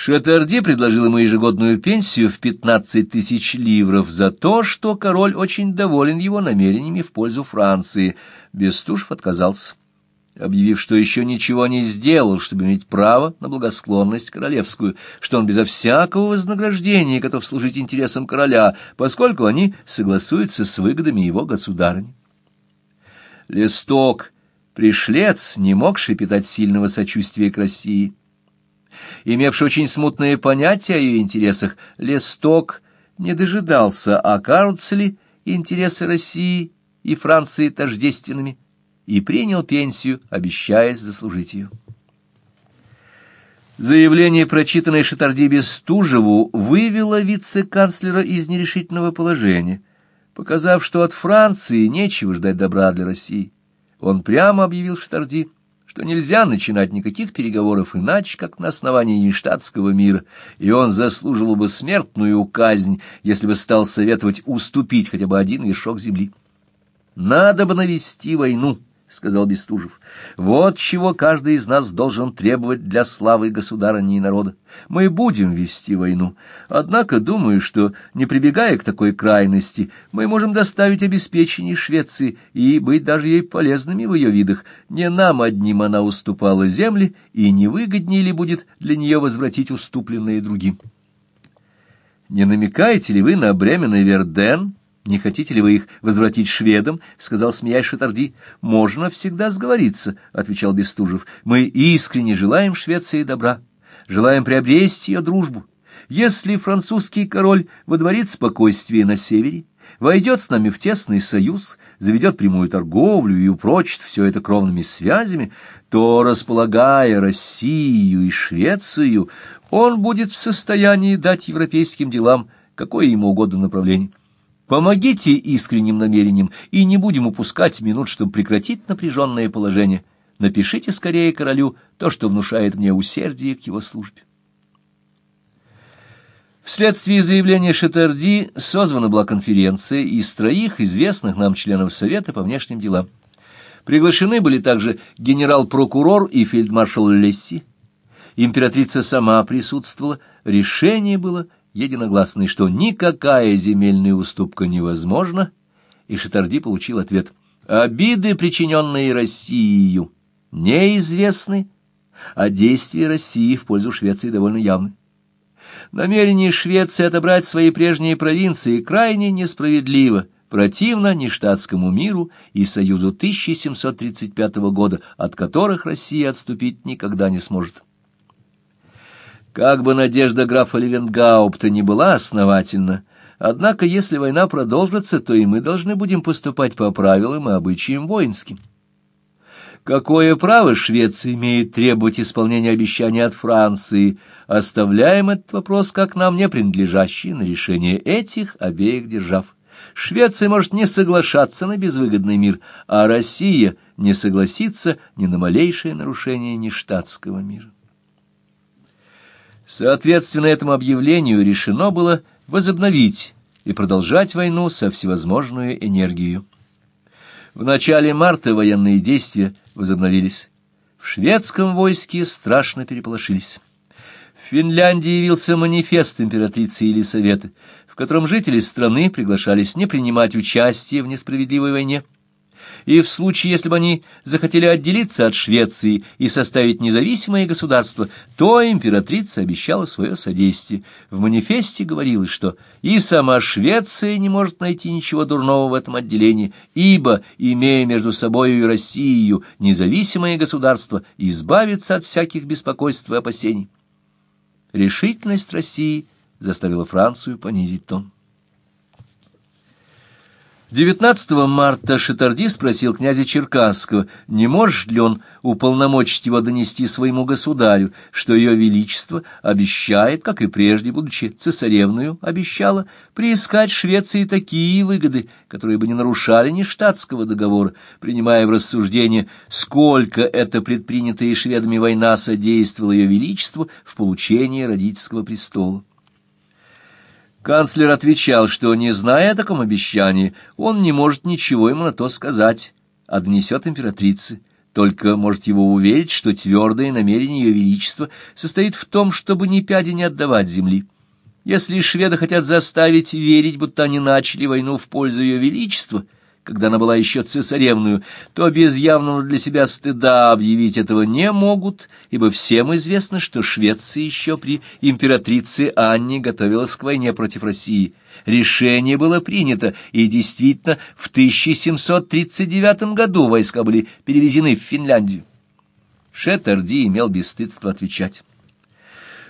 Шатарди предложил ему ежегодную пенсию в пятнадцать тысяч ливров за то, что король очень доволен его намерениями в пользу Франции. Бестужев отказался, объявив, что еще ничего не сделал, чтобы иметь право на благосклонность королевскую, что он безо всякого вознаграждения готов служить интересам короля, поскольку они согласуются с выгодами его государыни. Листок, пришлец, не мог шепетать сильного сочувствия к России имевший очень смутное понятие о ее интересах, Лесток не дожидался, окажутся ли интересы России и Франции тождественными, и принял пенсию, обещаясь заслужить ее. Заявление, прочитанное Шатарди Бестужеву, вывело вице-канцлера из нерешительного положения, показав, что от Франции нечего ждать добра для России. Он прямо объявил Шатарди, что нельзя начинать никаких переговоров иначе, как на основании нештатского мира, и он заслуживал бы смертную казнь, если бы стал советовать уступить хотя бы один вершок земли. Надо бы навести войну, — сказал Бестужев. — Вот чего каждый из нас должен требовать для славы государыни и народа. Мы будем вести войну. Однако думаю, что, не прибегая к такой крайности, мы можем доставить обеспечение Швеции и быть даже ей полезными в ее видах. Не нам одним она уступала земли, и не выгоднее ли будет для нее возвратить уступленные другим? — Не намекаете ли вы на бременный Верден? Не хотите ли вы их возвратить шведам? — сказал, смеясь Шатарди. — Можно всегда сговориться, — отвечал Бестужев. — Мы искренне желаем Швеции добра, желаем приобрести ее дружбу. Если французский король водворит спокойствие на севере, войдет с нами в тесный союз, заведет прямую торговлю и упрочит все это кровными связями, то, располагая Россию и Швецию, он будет в состоянии дать европейским делам какое ему угодно направление. Помогите искренним намерениям, и не будем упускать минут, чтобы прекратить напряженное положение. Напишите скорее королю то, что внушает мне усердие к его службе. Вследствие заявления Шатарди созвана была конференция из троих известных нам членов Совета по внешним делам. Приглашены были также генерал-прокурор и фельдмаршал Лесси. Императрица сама присутствовала. Решение было единогласный, что никакая земельная уступка невозможна, и Шатарди получил ответ. Обиды, причиненные Россией, неизвестны, а действия России в пользу Швеции довольно явны. Намерение Швеции отобрать свои прежние провинции крайне несправедливо, противно нештатскому миру и союзу 1735 года, от которых Россия отступить никогда не сможет. Как бы надежда графа Левенгаупта не была основательна, однако если война продолжится, то и мы должны будем поступать по правилам и обычаям воинским. Какое право Швеция имеет требовать исполнения обещаний от Франции? Оставляем этот вопрос как нам не принадлежащий на решение этих обеих держав. Швеция может не соглашаться на безвыгодный мир, а Россия не согласится ни на малейшее нарушение нештатского мира. Соответственно этому объявлению решено было возобновить и продолжать войну со всевозможной энергией. В начале марта военные действия возобновились. В шведском войске страшно переполошились. В Финляндии явился манифест императрицы Елисаветы, в котором жители страны приглашались не принимать участие в несправедливой войне, и в случае, если бы они захотели отделиться от Швеции и составить независимое государство, то императрица обещала свое содействие. В манифесте говорилось, что и сама Швеция не может найти ничего дурного в этом отделении, ибо, имея между собой и Россией независимое государство, избавится от всяких беспокойств и опасений. Решительность России заставила Францию понизить тон. 19 марта Шатарди спросил князя Черкасского, не может ли он уполномочить его донести своему государю, что ее величество обещает, как и прежде, будучи цесаревную, обещала приискать Швеции такие выгоды, которые бы не нарушали ни штатского договора, принимая в рассуждение, сколько эта предпринятая шведами война содействовала ее величеству в получении родительского престола. Канцлер отвечал, что, не зная о таком обещании, он не может ничего ему на то сказать, а донесет императрице. только может его уверить, что твердое намерение ее величества состоит в том, чтобы ни пяди не отдавать земли. Если шведы хотят заставить верить, будто они начали войну в пользу ее величества — когда она была еще цесаревную, то без явного для себя стыда объявить этого не могут, ибо всем известно, что Швеция еще при императрице Анне готовилась к войне против России. Решение было принято, и действительно в 1739 году войска были перевезены в Финляндию. Шеттерди имел бесстыдство отвечать.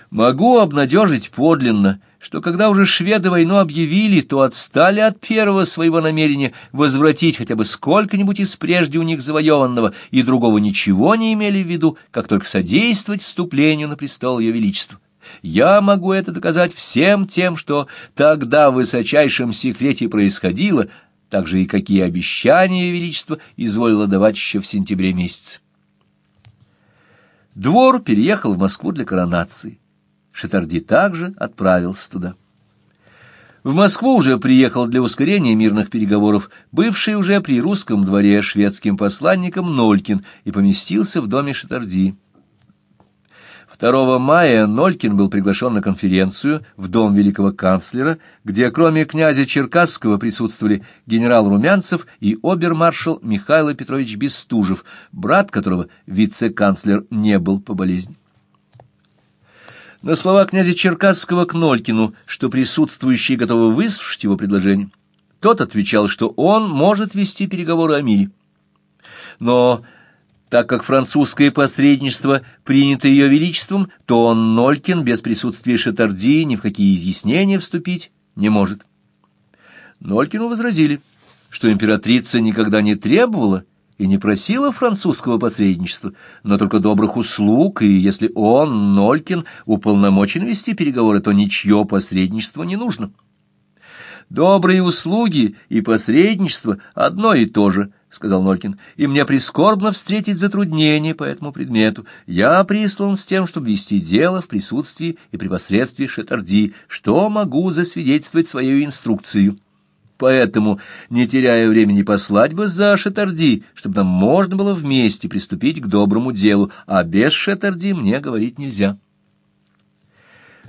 «Могу обнадежить подлинно» что когда уже шведы войну объявили, то отстали от первого своего намерения возвратить хотя бы сколько-нибудь из прежде у них завоеванного, и другого ничего не имели в виду, как только содействовать вступлению на престол Ее Величества. Я могу это доказать всем тем, что тогда в высочайшем секрете происходило, так же и какие обещания Ее Величество изволило давать еще в сентябре месяце. Двор переехал в Москву для коронации. Шатарди также отправился туда. В Москву уже приехал для ускорения мирных переговоров бывший уже при русском дворе шведским посланником Нолькин и поместился в доме Шатарди. 2 мая Нолькин был приглашен на конференцию в дом великого канцлера, где кроме князя Черкасского присутствовали генерал Румянцев и обермаршал Михаил Петрович Бестужев, брат которого вице-канцлер не был по болезни. На слова князя Черкасского к Нолькину, что присутствующие готовы выслушать его предложение, тот отвечал, что он может вести переговоры о мире. Но так как французское посредничество принято ее величеством, то он, Нолькин, без присутствия Шатарди ни в какие изъяснения вступить не может. Нолькину возразили, что императрица никогда не требовала и не просила французского посредничества, но только добрых услуг, и если он, Нолькин, уполномочен вести переговоры, то ничье посредничество не нужно. «Добрые услуги и посредничество — одно и то же», — сказал Нолькин, — «и мне прискорбно встретить затруднения по этому предмету. Я прислан с тем, чтобы вести дело в присутствии и при посредстве Шетарди, что могу засвидетельствовать свою инструкцию». Поэтому, не теряя времени, послать бы за Шатарди, чтобы нам можно было вместе приступить к доброму делу, а без Шатарди мне говорить нельзя.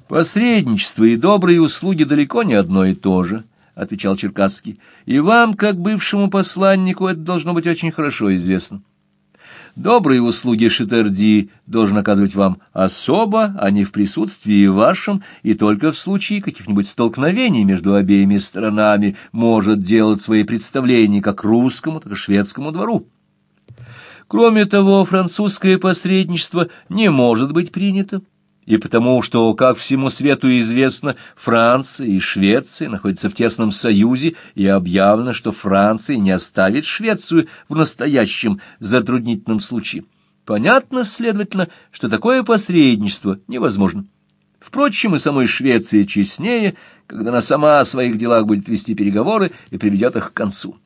Посредничество и добрые услуги далеко не одно и то же, — отвечал Черкасский, — и вам, как бывшему посланнику, это должно быть очень хорошо известно. Добрые услуги Шитарди должен оказывать вам особо, а не в присутствии вашем, и только в случае каких-нибудь столкновений между обеими сторонами может делать свои представления как русскому, так и шведскому двору. Кроме того, французское посредничество не может быть принято и потому что, как всему свету известно, Франция и Швеция находятся в тесном союзе, и объявлено, что Франция не оставит Швецию в настоящем затруднительном случае. Понятно, следовательно, что такое посредничество невозможно. Впрочем, и самой Швеции честнее, когда она сама о своих делах будет вести переговоры и приведет их к концу.